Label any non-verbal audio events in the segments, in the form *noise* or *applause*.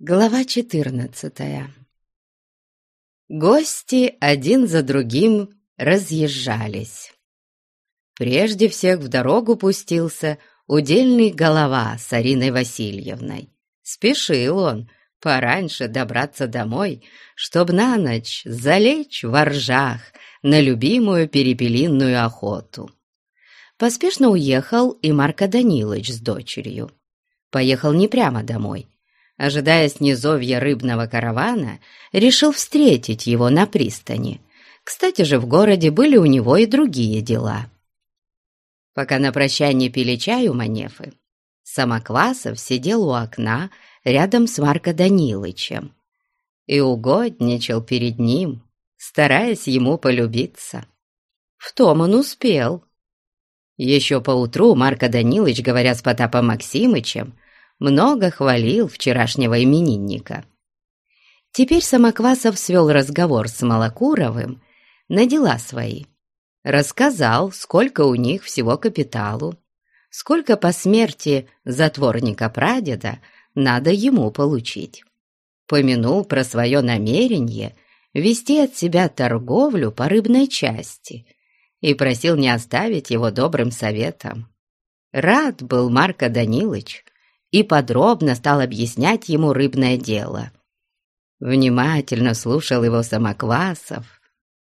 Глава четырнадцатая Гости один за другим разъезжались. Прежде всех в дорогу пустился удельный голова с Ариной Васильевной. Спешил он пораньше добраться домой, чтоб на ночь залечь во ржах на любимую перепелинную охоту. Поспешно уехал и Марко Данилович с дочерью. Поехал не прямо домой. Ожидая снизовья рыбного каравана, решил встретить его на пристани. Кстати же, в городе были у него и другие дела. Пока на прощание пили чай у Манефы, Самоквасов сидел у окна рядом с Марко Данилычем и угодничал перед ним, стараясь ему полюбиться. В том он успел. Еще поутру Марко Данилович, говоря с Потапом Максимычем, много хвалил вчерашнего именинника. Теперь Самоквасов свел разговор с Малокуровым на дела свои. Рассказал, сколько у них всего капиталу, сколько по смерти затворника-прадеда надо ему получить. Помянул про свое намерение вести от себя торговлю по рыбной части и просил не оставить его добрым советом. Рад был Марко Данилович и подробно стал объяснять ему рыбное дело. Внимательно слушал его Самоквасов,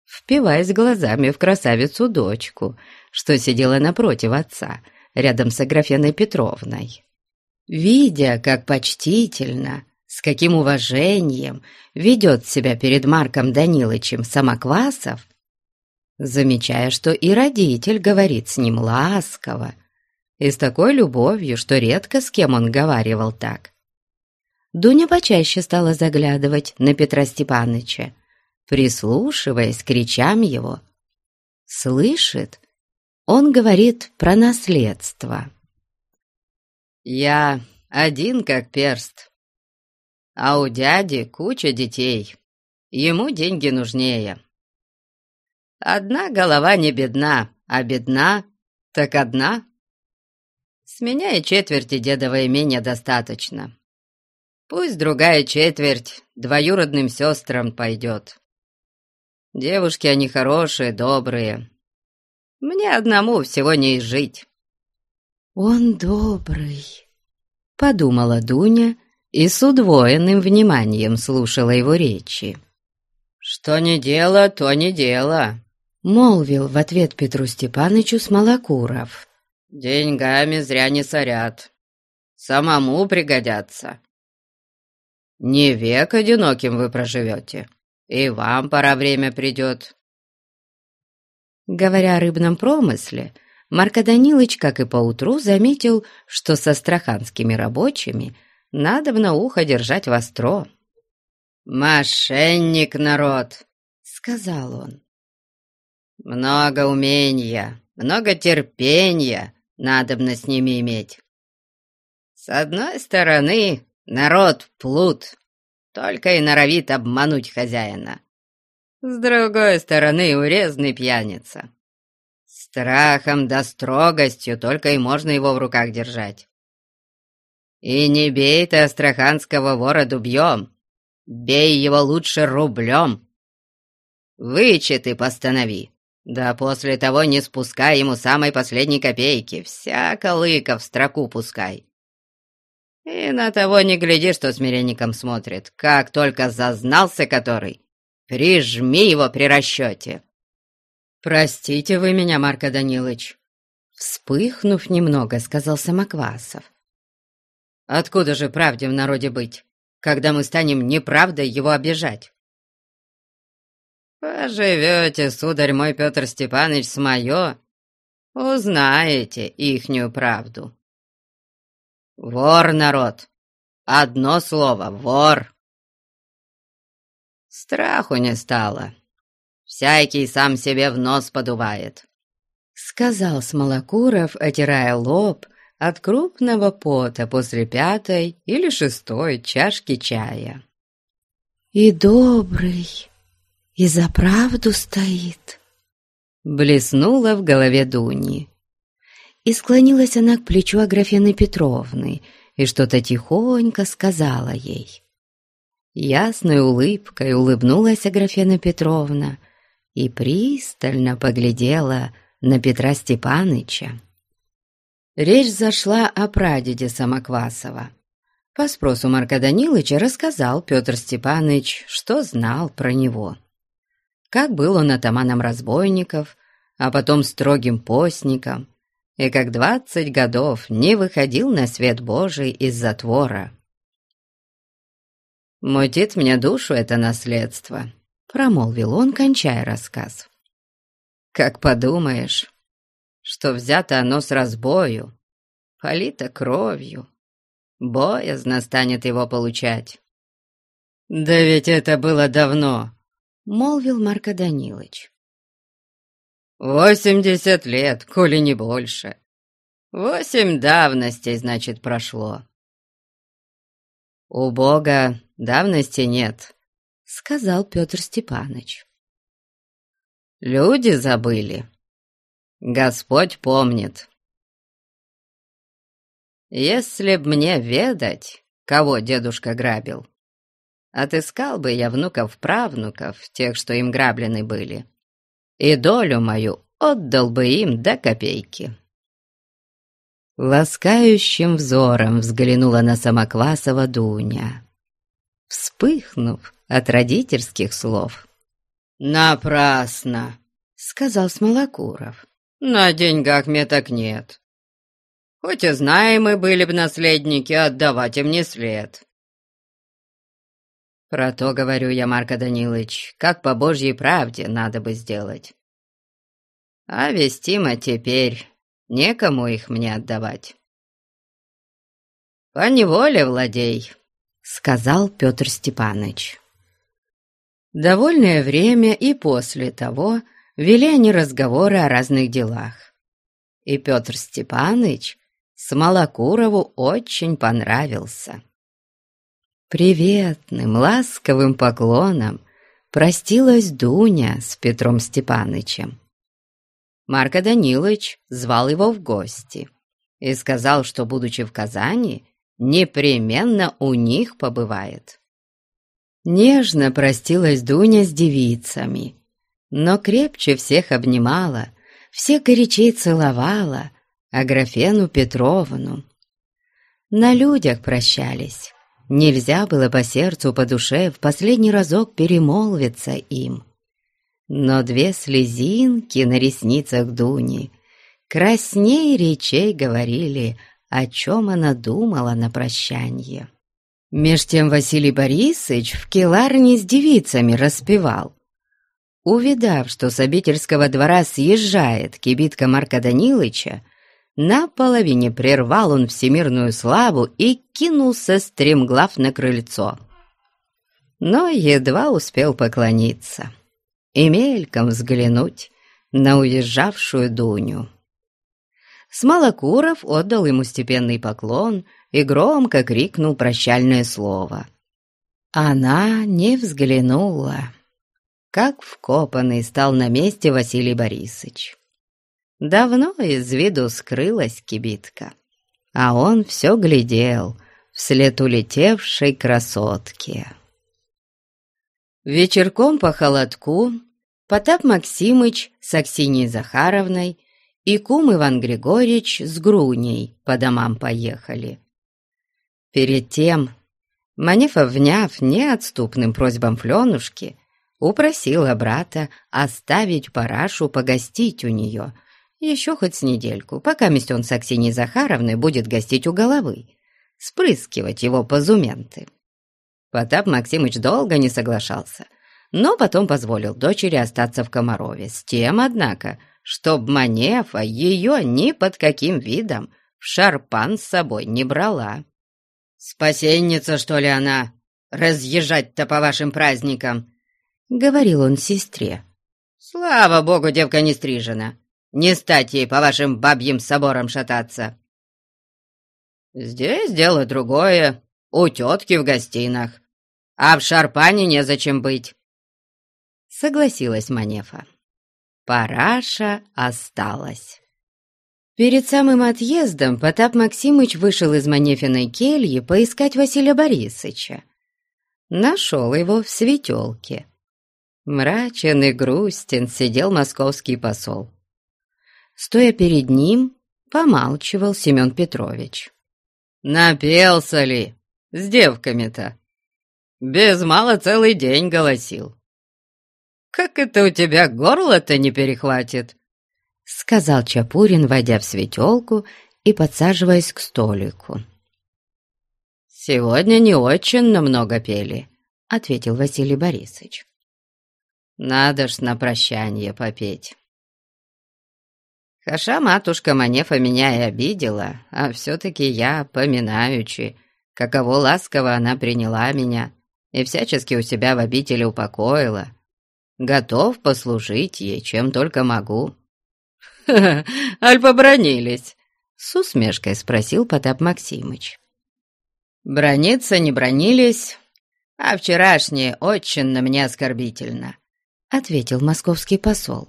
впиваясь глазами в красавицу-дочку, что сидела напротив отца, рядом с Аграфеной Петровной. Видя, как почтительно, с каким уважением ведет себя перед Марком Данилычем Самоквасов, замечая, что и родитель говорит с ним ласково и с такой любовью, что редко с кем он говаривал так. Дуня почаще стала заглядывать на Петра Степаныча, прислушиваясь к речам его. Слышит, он говорит про наследство. «Я один как перст, а у дяди куча детей, ему деньги нужнее», Одна голова не бедна, а бедна так одна. С меня и четверти дедового имения достаточно. Пусть другая четверть двоюродным сестрам пойдет. Девушки они хорошие, добрые. Мне одному всего не изжить. «Он добрый», — подумала Дуня и с удвоенным вниманием слушала его речи. «Что не дело, то не дело», Молвил в ответ Петру Степанычу Смолокуров. «Деньгами зря не сорят. Самому пригодятся. Не век одиноким вы проживете, и вам пора время придет». Говоря о рыбном промысле, Марко Данилович, как и поутру, заметил, что со страханскими рабочими надо в ухо держать востро. «Мошенник народ!» — сказал он. Много умения, много терпения надобно с ними иметь. С одной стороны, народ плут, только и норовит обмануть хозяина. С другой стороны, урезный пьяница. Страхом да строгостью только и можно его в руках держать. И не бей ты астраханского вора дубьем, бей его лучше рублем. Вычеты постанови, да после того не спускай ему самой последней копейки, всяко лыка в строку пускай. И на того не гляди, что смиренником смотрит, как только зазнался который, прижми его при расчете. «Простите вы меня, Марко Данилович», — вспыхнув немного, сказал Самоквасов. «Откуда же правде в народе быть, когда мы станем неправдой его обижать?» Поживете, сударь мой Петр Степанович, с мое, узнаете ихнюю правду. Вор народ, одно слово — вор. Страху не стало, всякий сам себе в нос подувает. Сказал Смолокуров, отирая лоб от крупного пота после пятой или шестой чашки чая. «И добрый, и за правду стоит!» Блеснула в голове Дуни. И склонилась она к плечу Аграфены Петровны и что-то тихонько сказала ей. Ясной улыбкой улыбнулась Аграфена Петровна и пристально поглядела на Петра Степаныча. Речь зашла о прадеде Самоквасова. По спросу Марка Данилыча рассказал Петр Степаныч, что знал про него. Как был он атаманом разбойников, а потом строгим постником, и как двадцать годов не выходил на свет Божий из затвора. «Мутит мне душу это наследство», — промолвил он, кончая рассказ. «Как подумаешь, что взято оно с разбою, полито кровью, боязно станет его получать». «Да ведь это было давно», — молвил Марко Данилович. «Восемьдесят лет, коли не больше. Восемь давностей, значит, прошло». «У Бога давности нет», — сказал Петр Степаныч. «Люди забыли. Господь помнит. Если б мне ведать, кого дедушка грабил, отыскал бы я внуков-правнуков, тех, что им граблены были, и долю мою отдал бы им до копейки». Ласкающим взором взглянула на Самоквасова Дуня вспыхнув от родительских слов. «Напрасно!» — сказал Смолокуров. «На деньгах мне так нет. Хоть и знаем мы были бы наследники, отдавать им не след». «Про то, говорю я, Марко Данилович, как по Божьей правде надо бы сделать. А вестимо теперь некому их мне отдавать. По неволе владей, сказал Петр Степанович. Довольное время и после того вели они разговоры о разных делах. И Петр Степанович Смолокурову очень понравился. Приветным, ласковым поклоном простилась Дуня с Петром Степанычем. Марко Данилович звал его в гости и сказал, что, будучи в Казани, непременно у них побывает. Нежно простилась Дуня с девицами, но крепче всех обнимала, всех горячей целовала Аграфену Петровну. На людях прощались, нельзя было по сердцу, по душе в последний разок перемолвиться им. Но две слезинки на ресницах Дуни красней речей говорили о чем она думала на прощанье. Меж тем Василий Борисович в келарне с девицами распевал. Увидав, что с обительского двора съезжает кибитка Марка Данилыча, на половине прервал он всемирную славу и кинулся стремглав на крыльцо. Но едва успел поклониться и мельком взглянуть на уезжавшую Дуню. Смолокуров отдал ему степенный поклон и громко крикнул прощальное слово. Она не взглянула. Как вкопанный стал на месте Василий Борисович. Давно из виду скрылась кибитка, а он все глядел вслед улетевшей красотке. Вечерком по холодку Потап Максимыч с Аксиньей Захаровной и кум Иван Григорьевич с Груней по домам поехали. Перед тем Манефа, вняв неотступным просьбам Фленушки, упросила брата оставить парашу погостить у нее еще хоть с недельку, пока он с Аксиньей Захаровной будет гостить у головы, спрыскивать его позументы. Потап Максимыч долго не соглашался, но потом позволил дочери остаться в Комарове, с тем, однако, чтоб Манефа ее ни под каким видом в шарпан с собой не брала. «Спасенница, что ли, она? Разъезжать-то по вашим праздникам!» — говорил он сестре. «Слава богу, девка не стрижена. Не стать ей по вашим бабьим соборам шататься!» «Здесь дело другое, у тетки в гостинах, а в шарпане незачем быть», — согласилась Манефа. Параша осталась. Перед самым отъездом Потап Максимыч вышел из Манефиной кельи поискать Василия Борисовича. нашел его в светелке. Мрачен и грустен сидел московский посол. Стоя перед ним, помалчивал Семен Петрович. «Напелся ли с девками-то? Без мало целый день голосил. Как это у тебя горло-то не перехватит?» Сказал Чапурин, войдя в светелку и подсаживаясь к столику. «Сегодня не очень много пели», — ответил Василий Борисович. «Надо ж на прощание попеть». Хаша матушка Манефа меня и обидела, а все-таки я, поминаючи, каково ласково она приняла меня и всячески у себя в обители упокоила, готов послужить ей, чем только могу. «Ха аль побронились?» — с усмешкой спросил Потап Максимыч. «Брониться не бронились, а вчерашнее очень на мне оскорбительно», — ответил московский посол.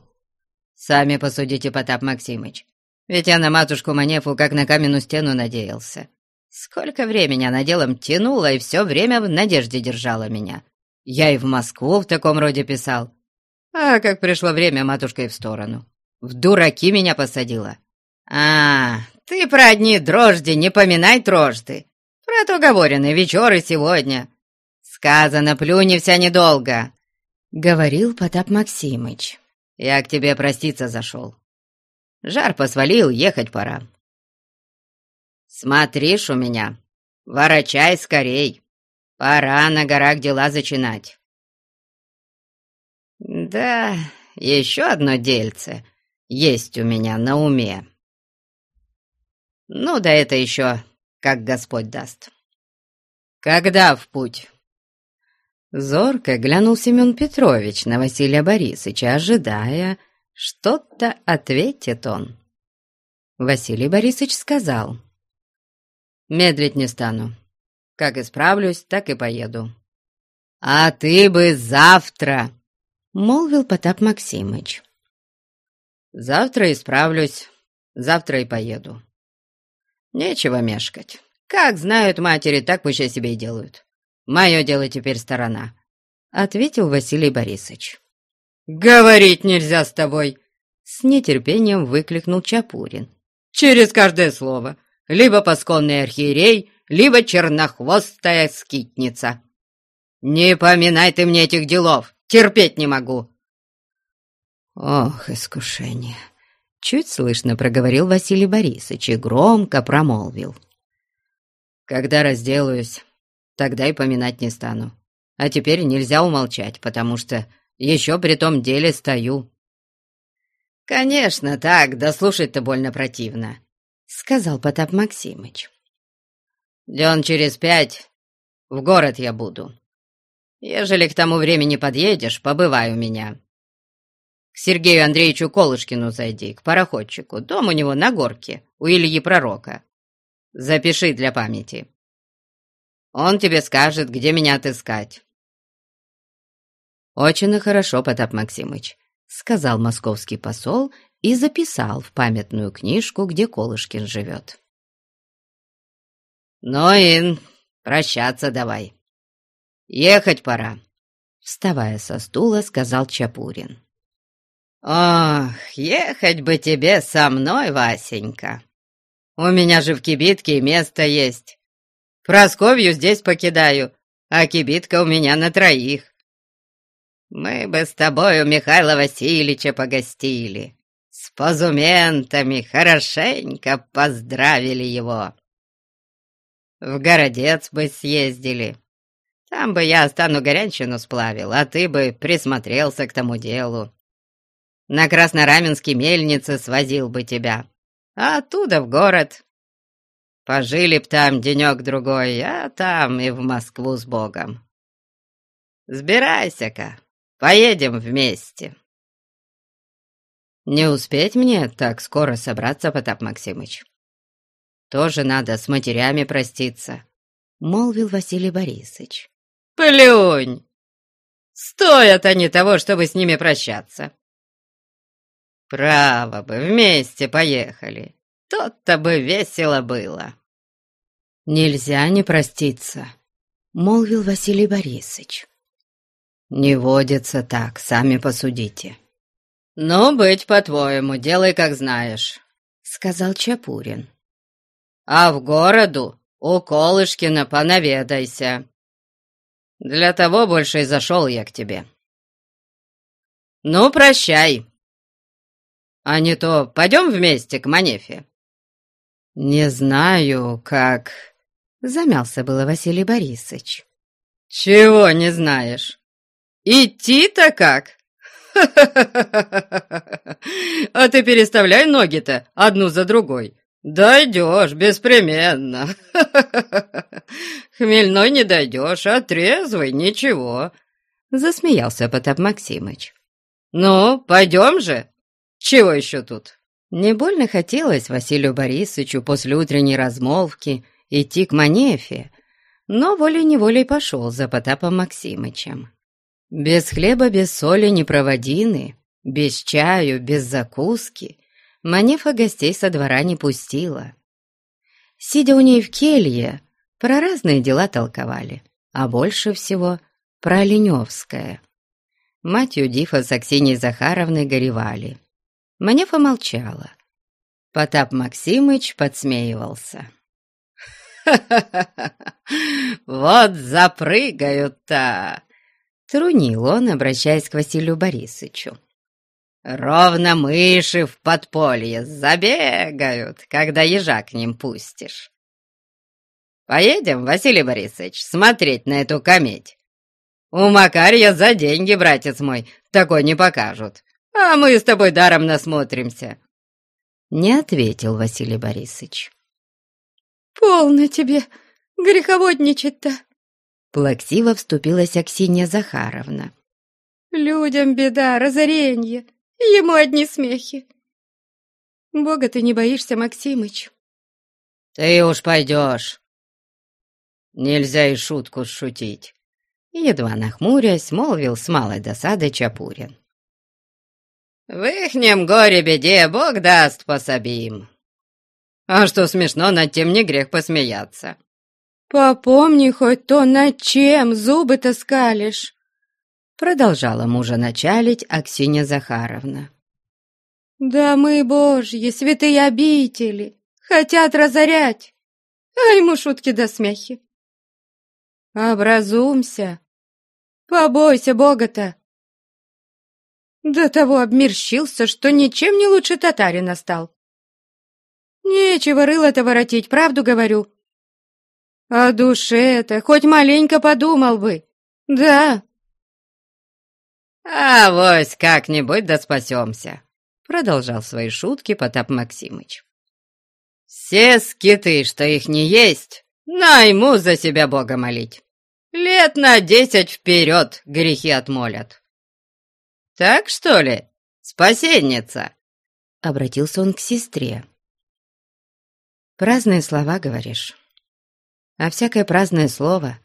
«Сами посудите, Потап Максимыч, ведь я на матушку Манефу как на каменную стену надеялся. Сколько времени она делом тянула и все время в надежде держала меня. Я и в Москву в таком роде писал. А как пришло время, матушка и в сторону. В дураки меня посадила. А, ты про одни дрожди не поминай трожды. Про то говоренные вечеры сегодня. Сказано, плюни вся недолго, — говорил Потап Максимыч. Я к тебе проститься зашел. Жар посвалил, ехать пора. Смотришь у меня, ворочай скорей. Пора на горах дела зачинать. Да, еще одно дельце есть у меня на уме. Ну да это еще как Господь даст. Когда в путь? Зорко глянул Семен Петрович на Василия Борисовича, ожидая, что-то ответит он. Василий Борисович сказал, «Медлить не стану. Как исправлюсь, так и поеду». «А ты бы завтра!» — молвил Потап Максимыч. «Завтра исправлюсь, завтра и поеду. Нечего мешкать. Как знают матери, так пусть себе и делают. Мое дело теперь сторона», — ответил Василий Борисович. «Говорить нельзя с тобой!» — с нетерпением выкликнул Чапурин. «Через каждое слово. Либо пасконный архиерей, либо чернохвостая скитница. Не поминай ты мне этих делов, терпеть не могу!» «Ох, искушение!» — чуть слышно проговорил Василий Борисович и громко промолвил. «Когда разделаюсь, тогда и поминать не стану. А теперь нельзя умолчать, потому что еще при том деле стою». «Конечно так, да слушать-то больно противно», — сказал Потап Максимыч. «Дён через пять в город я буду. Ежели к тому времени подъедешь, побывай у меня. К Сергею Андреевичу Колышкину зайди, к пароходчику. Дом у него на горке, у Ильи Пророка. Запиши для памяти. Он тебе скажет, где меня отыскать». «Очень хорошо, Потап Максимыч», — сказал московский посол и записал в памятную книжку, где Колышкин живет. «Ну, Ин, прощаться давай. Ехать пора», — вставая со стула, сказал Чапурин. «Ох, ехать бы тебе со мной, Васенька! У меня же в кибитке место есть. Просковью здесь покидаю, а кибитка у меня на троих. Мы бы с тобой у Михаила Васильевича погостили, с позументами хорошенько поздравили его. В городец бы съездили, там бы я стану горянщину сплавил, а ты бы присмотрелся к тому делу. На Краснораменске мельнице свозил бы тебя, а оттуда в город. Пожили б там денек-другой, а там и в Москву с Богом. Сбирайся-ка, поедем вместе. Не успеть мне так скоро собраться, Потап Максимыч. Тоже надо с матерями проститься, — молвил Василий Борисович. Плюнь! Стоят они того, чтобы с ними прощаться. Право бы, вместе поехали. Тот-то бы весело было. Нельзя не проститься, молвил Василий Борисович. «Не водится так, сами посудите». «Ну, быть по-твоему, делай, как знаешь», — сказал Чапурин. «А в городу у Колышкина понаведайся. Для того больше и зашел я к тебе. Ну, прощай. А не то пойдем вместе к Манефе». «Не знаю, как...» — замялся было Василий Борисович. «Чего не знаешь? Идти-то как?» «А ты переставляй ноги-то одну за другой. Дойдешь беспременно. Хмельной не дойдешь, а трезвый — ничего», — засмеялся Потап Максимыч. «Ну, пойдем же. Чего еще тут?» Не больно хотелось Василию Борисовичу после утренней размолвки идти к Манефе, но волей-неволей пошел за Потапом Максимычем. Без хлеба, без соли не проводины, без чаю, без закуски Манефа гостей со двора не пустила. Сидя у ней в келье, про разные дела толковали, а больше всего про Оленевское. Мать Юдифа с Аксиньей Захаровной горевали. Манефа молчала. Потап Максимыч подсмеивался. *laughs* вот запрыгают-то!» Трунил он, обращаясь к Василию Борисовичу. «Ровно мыши в подполье забегают, когда ежа к ним пустишь. Поедем, Василий Борисович, смотреть на эту кометь. У Макарья за деньги, братец мой, такой не покажут а мы с тобой даром насмотримся!» Не ответил Василий Борисович. «Полно тебе греховодничать-то!» Плаксиво вступилась Аксинья Захаровна. «Людям беда, разоренье, ему одни смехи. Бога ты не боишься, Максимыч?» «Ты уж пойдешь. Нельзя и шутку шутить!» Едва нахмурясь, молвил с малой досадой Чапурин. В ихнем горе-беде Бог даст пособим. А что смешно, над тем не грех посмеяться. «Попомни хоть то, над чем зубы-то скалишь!» Продолжала мужа началить Аксинья Захаровна. «Да мы, Божьи, святые обители, хотят разорять, а ему шутки до смехи. Образумся, побойся Бога-то, до того обмерщился, что ничем не лучше татарина стал. Нечего рыло-то воротить, правду говорю. О душе-то хоть маленько подумал бы. Да. А вось как-нибудь да спасемся, продолжал свои шутки Потап Максимыч. Все скиты, что их не есть, найму за себя Бога молить. Лет на десять вперед грехи отмолят. «Так, что ли, спасенница?» Обратился он к сестре. «Праздные слова, говоришь. А всякое праздное слово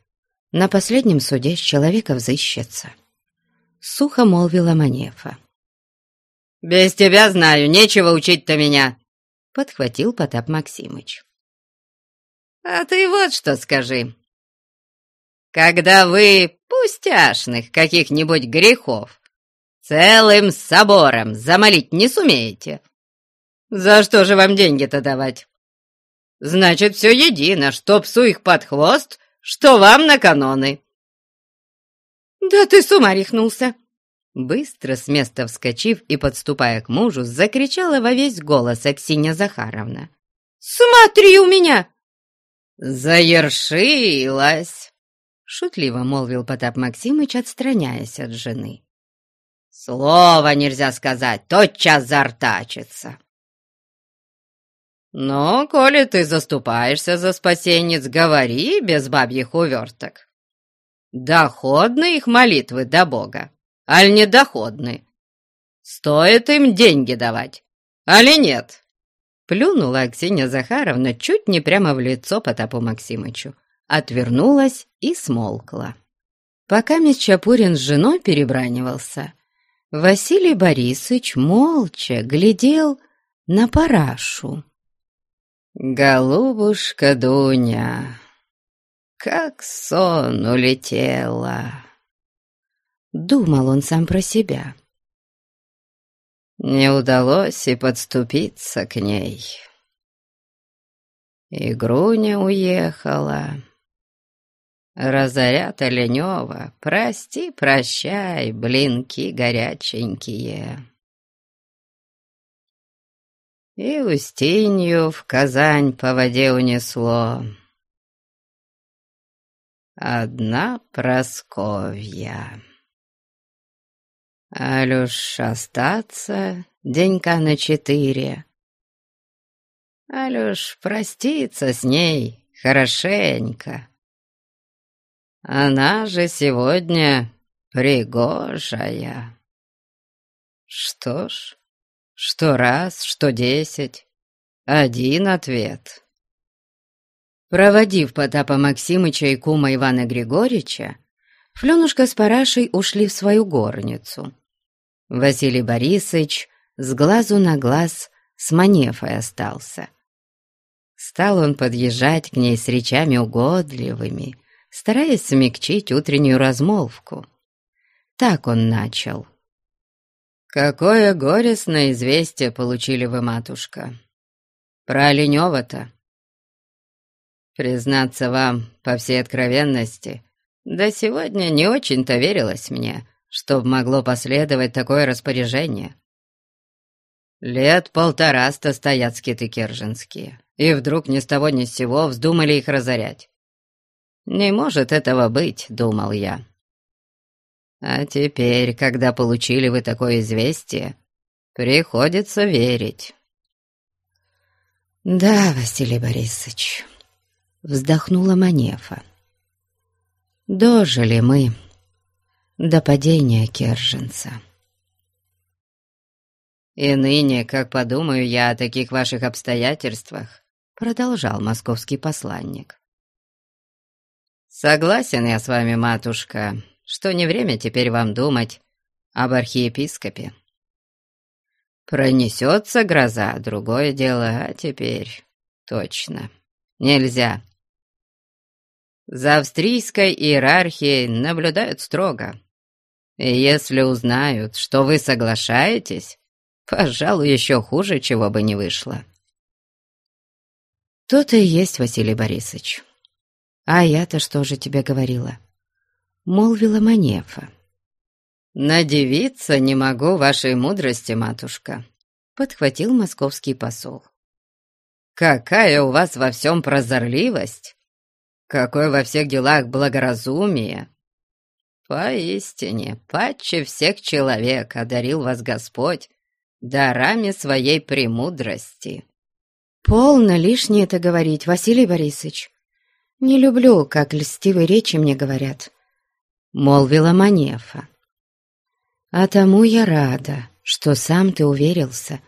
на последнем суде с человека взыщется», — сухо молвила Манефа. «Без тебя знаю, нечего учить-то меня», — подхватил Потап Максимыч. «А ты вот что скажи. Когда вы пустяшных каких-нибудь грехов Целым собором замолить не сумеете. За что же вам деньги-то давать? Значит, все едино, что псу их под хвост, что вам на каноны. Да ты с ума рехнулся! Быстро с места вскочив и подступая к мужу, закричала во весь голос Аксинья Захаровна. «Смотри у меня!» «Заершилась!» — шутливо молвил Потап Максимыч, отстраняясь от жены. Слова нельзя сказать, тотчас зартачится. Но, коли ты заступаешься за спасенец, говори без бабьих уверток. Доходны их молитвы до Бога, аль не доходны? Стоит им деньги давать, али нет?» Плюнула Аксинья Захаровна чуть не прямо в лицо Потапу Максимычу, отвернулась и смолкла. Пока мисс Чапурин с женой перебранивался, Василий Борисович молча глядел на парашу. «Голубушка Дуня, как сон улетела!» Думал он сам про себя. Не удалось и подступиться к ней. И Груня уехала. Разорят Оленева, прости, прощай, блинки горяченькие. И Устинью в Казань по воде унесло. Одна Просковья. Алюш остаться денька на четыре. Алюш проститься с ней хорошенько. Она же сегодня пригожая. Что ж, что раз, что десять, один ответ. Проводив Потапа Максимыча и кума Ивана Григорьевича, Фленушка с Парашей ушли в свою горницу. Василий Борисович с глазу на глаз с Манефой остался. Стал он подъезжать к ней с речами угодливыми, стараясь смягчить утреннюю размолвку. Так он начал. «Какое горестное известие получили вы, матушка! Про Оленева-то!» Признаться вам, по всей откровенности, до сегодня не очень-то верилось мне, чтоб могло последовать такое распоряжение. Лет полтораста стоят скиты керженские, и вдруг ни с того ни с сего вздумали их разорять. Не может этого быть, думал я. А теперь, когда получили вы такое известие, приходится верить. Да, Василий Борисович, вздохнула Манефа. Дожили мы до падения Керженца. «И ныне, как подумаю я о таких ваших обстоятельствах», продолжал московский посланник. «Согласен я с вами, матушка, что не время теперь вам думать об архиепископе. Пронесется гроза, другое дело, а теперь точно нельзя. За австрийской иерархией наблюдают строго. И если узнают, что вы соглашаетесь, пожалуй, еще хуже, чего бы не вышло. То-то и есть, Василий Борисович. А я-то что же тебе говорила? Молвила Манефа. «Надевиться не могу вашей мудрости, матушка», — подхватил московский посол. «Какая у вас во всем прозорливость! Какое во всех делах благоразумие! Поистине, паче всех человек одарил вас Господь дарами своей премудрости. Полно лишнее это говорить, Василий Борисович. Не люблю, как льстивые речи мне говорят, — молвила Манефа. А тому я рада, что сам ты уверился,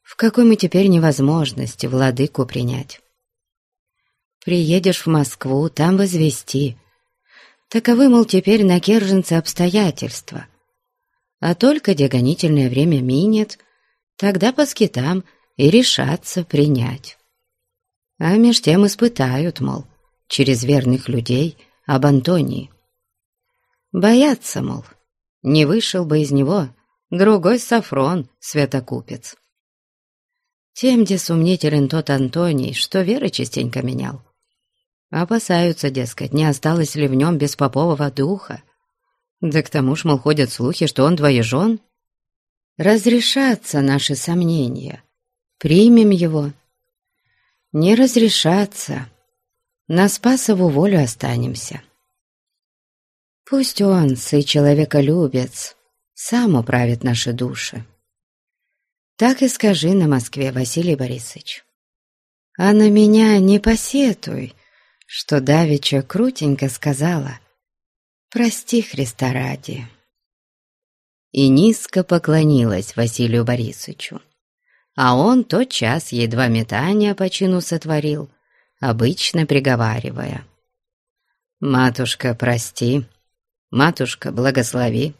в какой мы теперь невозможности владыку принять. Приедешь в Москву, там возвести. Таковы, мол, теперь на Керженце обстоятельства. А только дегонительное время минет, тогда по скитам и решаться принять. А меж тем испытают, мол, через верных людей об Антонии. Боятся, мол, не вышел бы из него другой Сафрон, святокупец. Тем, где сумнителен тот Антоний, что веры частенько менял. Опасаются, дескать, не осталось ли в нем беспопового духа. Да к тому ж, мол, ходят слухи, что он двоежен. Разрешатся наши сомнения. Примем его. Не разрешаться. На Спасову волю останемся. Пусть он, сы человеколюбец, сам управит наши души. Так и скажи на Москве, Василий Борисович. А на меня не посетуй, что Давича крутенько сказала «Прости, Христа ради». И низко поклонилась Василию Борисовичу. А он тот час ей два метания по чину сотворил, обычно приговаривая. «Матушка, прости, матушка, благослови».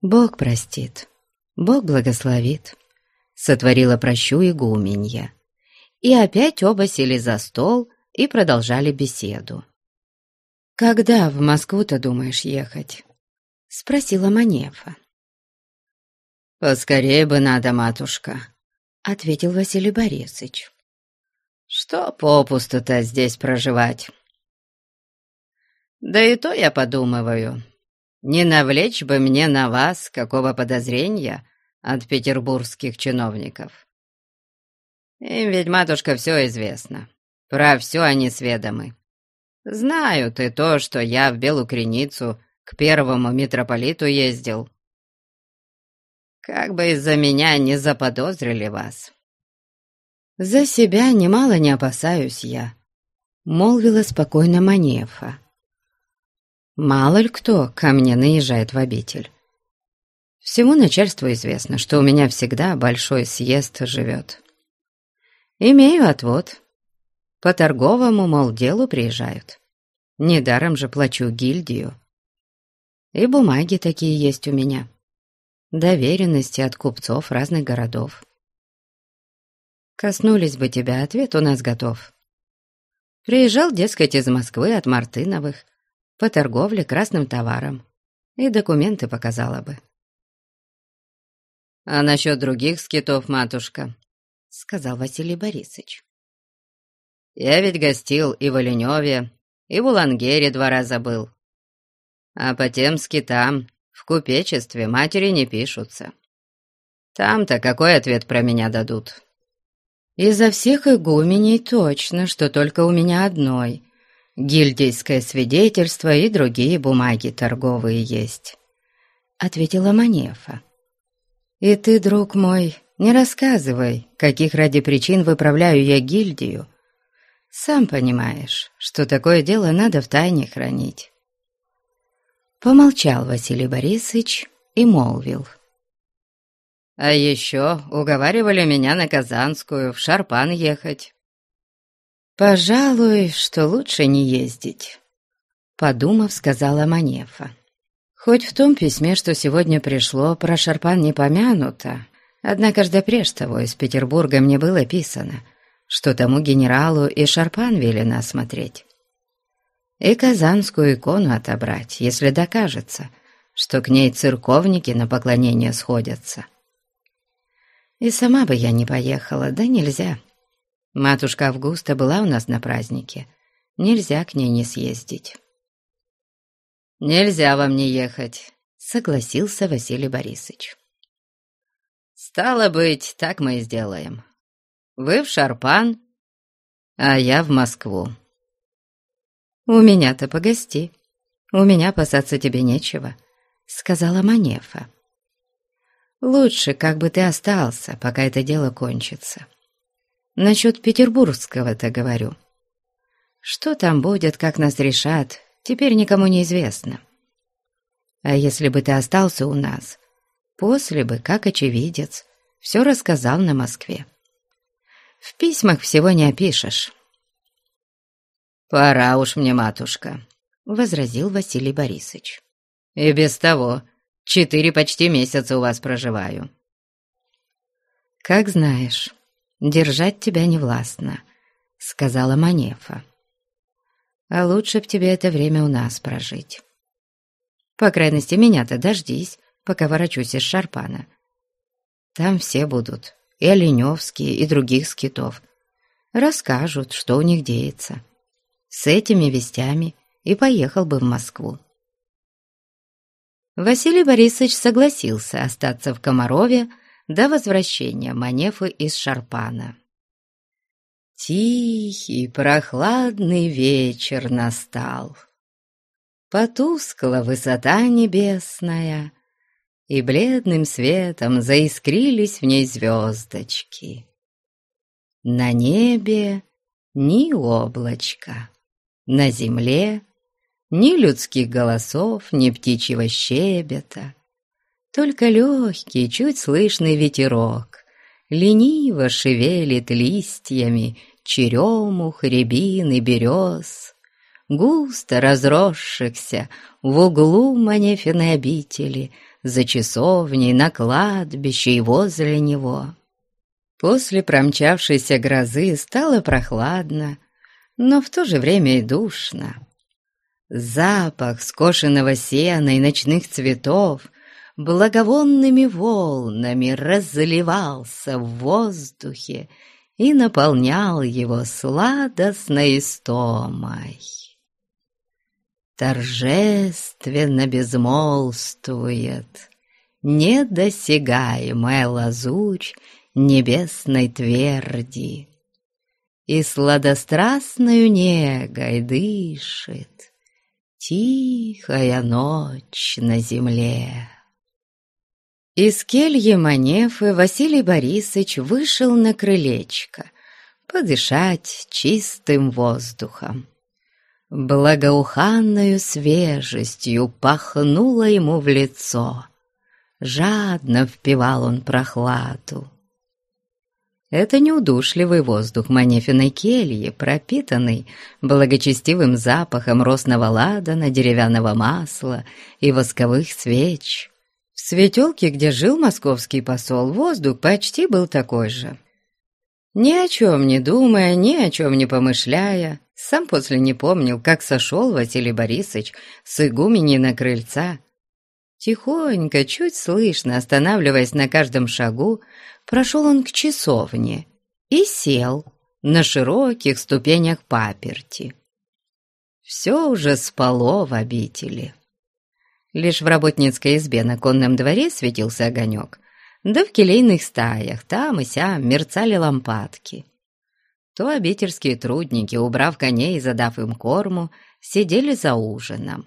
«Бог простит, Бог благословит», — сотворила прощу игуменья. И опять оба сели за стол — и продолжали беседу. «Когда в Москву-то думаешь ехать?» — спросила Манефа. «Поскорее бы надо, матушка», — ответил Василий Борисович. «Что попусту-то здесь проживать?» «Да и то я подумываю, не навлечь бы мне на вас какого подозрения от петербургских чиновников. Им ведь, матушка, все известно, про все они сведомы. Знают и то, что я в Белую Креницу к первому митрополиту ездил, как бы из-за меня не заподозрили вас». «За себя немало не опасаюсь я», — молвила спокойно Манефа. «Мало ли кто ко мне наезжает в обитель. Всему начальству известно, что у меня всегда большой съезд живет. Имею отвод. По торговому, мол, делу приезжают. Недаром же плачу гильдию. И бумаги такие есть у меня доверенности от купцов разных городов. Коснулись бы тебя, ответ у нас готов. Приезжал, дескать, из Москвы от Мартыновых по торговле красным товаром, и документы показала бы. «А насчет других скитов, матушка?» — сказал Василий Борисович. «Я ведь гостил и в Оленеве, и в Улангере два раза был. А по тем скитам в купечестве матери не пишутся. Там-то какой ответ про меня дадут? Изо всех игуменей точно, что только у меня одной. Гильдейское свидетельство и другие бумаги торговые есть, — ответила Манефа. И ты, друг мой, не рассказывай, каких ради причин выправляю я гильдию. Сам понимаешь, что такое дело надо в тайне хранить. Помолчал Василий Борисович и молвил. «А еще уговаривали меня на Казанскую, в Шарпан ехать». «Пожалуй, что лучше не ездить», — подумав, сказала Манефа. «Хоть в том письме, что сегодня пришло, про Шарпан не помянуто, однако ж допреж того из Петербурга мне было писано, что тому генералу и Шарпан велено смотреть и казанскую икону отобрать, если докажется, что к ней церковники на поклонение сходятся. И сама бы я не поехала, да нельзя. Матушка Августа была у нас на празднике, нельзя к ней не съездить. «Нельзя вам не ехать», — согласился Василий Борисович. «Стало быть, так мы и сделаем. Вы в Шарпан, а я в Москву. «У меня-то погости. У меня опасаться тебе нечего», — сказала Манефа. «Лучше, как бы ты остался, пока это дело кончится. Насчет петербургского-то говорю. Что там будет, как нас решат, теперь никому не известно. А если бы ты остался у нас, после бы, как очевидец, все рассказал на Москве. В письмах всего не опишешь». «Пора уж мне, матушка», — возразил Василий Борисович. «И без того, четыре почти месяца у вас проживаю». «Как знаешь, держать тебя не властно», — сказала Манефа. «А лучше б тебе это время у нас прожить. По крайности, меня-то дождись, пока ворочусь из Шарпана. Там все будут, и Оленевские, и других скитов. Расскажут, что у них деется» с этими вестями и поехал бы в Москву. Василий Борисович согласился остаться в Комарове до возвращения Манефы из Шарпана. Тихий, прохладный вечер настал. Потускла высота небесная, и бледным светом заискрились в ней звездочки. На небе ни облачка. На земле ни людских голосов, ни птичьего щебета, только легкий, чуть слышный ветерок лениво шевелит листьями черемух, рябин и берез, густо разросшихся в углу Манефиной обители, за часовней, на кладбище и возле него. После промчавшейся грозы стало прохладно, но в то же время и душно. Запах скошенного сена и ночных цветов благовонными волнами разливался в воздухе и наполнял его сладостной истомой. Торжественно безмолвствует недосягаемая лазурь небесной тверди и сладострастную негой дышит тихая ночь на земле. Из кельи Манефы Василий Борисович вышел на крылечко подышать чистым воздухом. Благоуханную свежестью пахнуло ему в лицо. Жадно впивал он прохладу. Это неудушливый воздух Манефиной кельи, пропитанный благочестивым запахом росного ладана, деревянного масла и восковых свеч. В светелке, где жил московский посол, воздух почти был такой же. Ни о чем не думая, ни о чем не помышляя, сам после не помнил, как сошел Василий Борисович с игумени на крыльца. Тихонько, чуть слышно, останавливаясь на каждом шагу, прошел он к часовне и сел на широких ступенях паперти. Все уже спало в обители. Лишь в работницкой избе на конном дворе светился огонек, да в келейных стаях там и сям мерцали лампадки. То обительские трудники, убрав коней и задав им корму, сидели за ужином,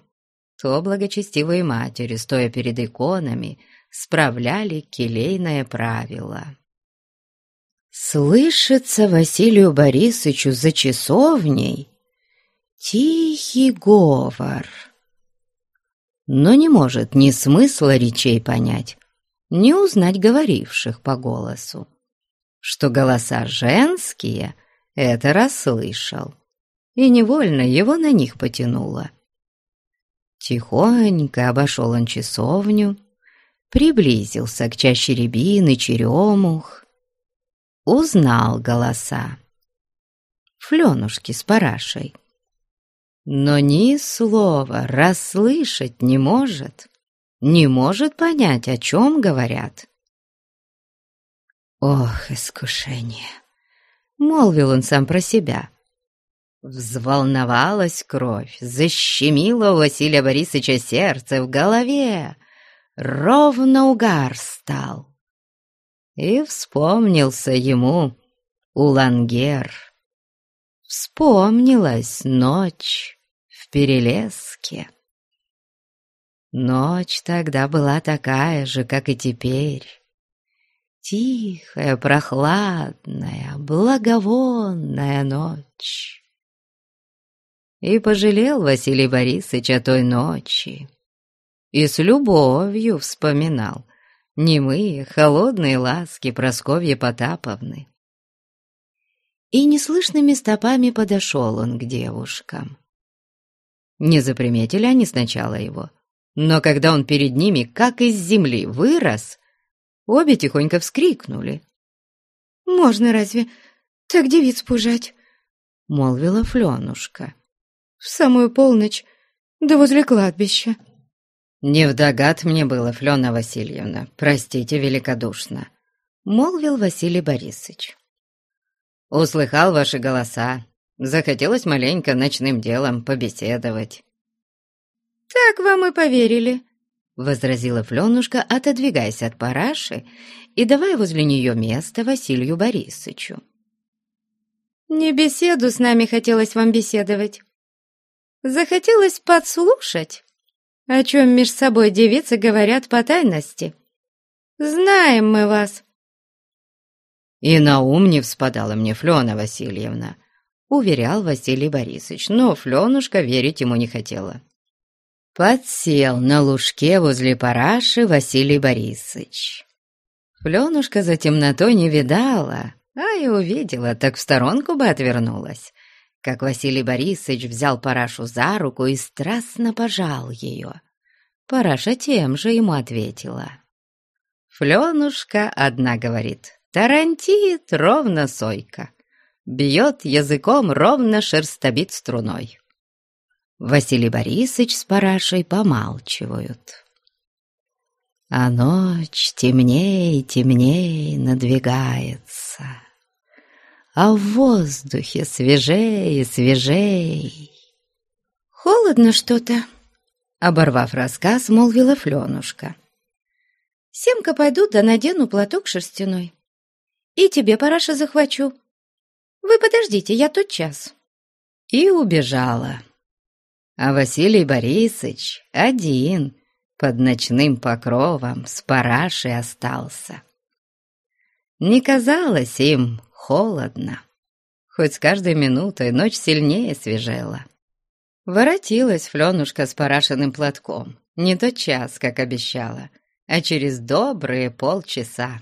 то благочестивые матери, стоя перед иконами, справляли келейное правило. Слышится Василию Борисовичу за часовней тихий говор, но не может ни смысла речей понять, ни узнать говоривших по голосу. Что голоса женские, это расслышал, и невольно его на них потянуло. Тихонько обошел он часовню, приблизился к чаще рябин и черемух, узнал голоса. Фленушки с парашей. Но ни слова расслышать не может, не может понять, о чем говорят. «Ох, искушение!» — молвил он сам про себя. Взволновалась кровь, защемило у Василия Борисовича сердце в голове, ровно угар стал. И вспомнился ему Улангер. Вспомнилась ночь в Перелеске. Ночь тогда была такая же, как и теперь. Тихая, прохладная, благовонная ночь. И пожалел Василий Борисович о той ночи и с любовью вспоминал немые, холодные ласки Просковьи Потаповны. И неслышными стопами подошел он к девушкам. Не заприметили они сначала его, но когда он перед ними, как из земли, вырос, обе тихонько вскрикнули. «Можно разве так девиц пужать?» — молвила Фленушка. «В самую полночь, да возле кладбища». «Не вдогад мне было, Флена Васильевна, простите великодушно», — молвил Василий Борисович. «Услыхал ваши голоса, захотелось маленько ночным делом побеседовать». «Так вам и поверили», — возразила Фленушка, отодвигаясь от параши и давая возле нее место Василию Борисовичу. «Не беседу с нами хотелось вам беседовать. Захотелось подслушать» о чем меж собой девицы говорят по тайности. Знаем мы вас». «И на ум не вспадала мне Флена Васильевна», — уверял Василий Борисович, но Фленушка верить ему не хотела. Подсел на лужке возле параши Василий Борисович. Фленушка за темнотой не видала, а и увидела, так в сторонку бы отвернулась как Василий Борисович взял Парашу за руку и страстно пожал ее. Параша тем же ему ответила. Фленушка одна говорит, тарантит ровно сойка, бьет языком ровно шерстобит струной. Василий Борисович с Парашей помалчивают. А ночь темнее и темнее надвигается, А в воздухе свежее и свежей. «Холодно что-то», — оборвав рассказ, молвила Фленушка. «Семка пойду да надену платок шерстяной. И тебе, Параша, захвачу. Вы подождите, я тот час». И убежала. А Василий Борисович один под ночным покровом с парашей остался. Не казалось им холодно, хоть с каждой минутой ночь сильнее свежела. Воротилась Фленушка с парашиным платком, не тот час, как обещала, а через добрые полчаса.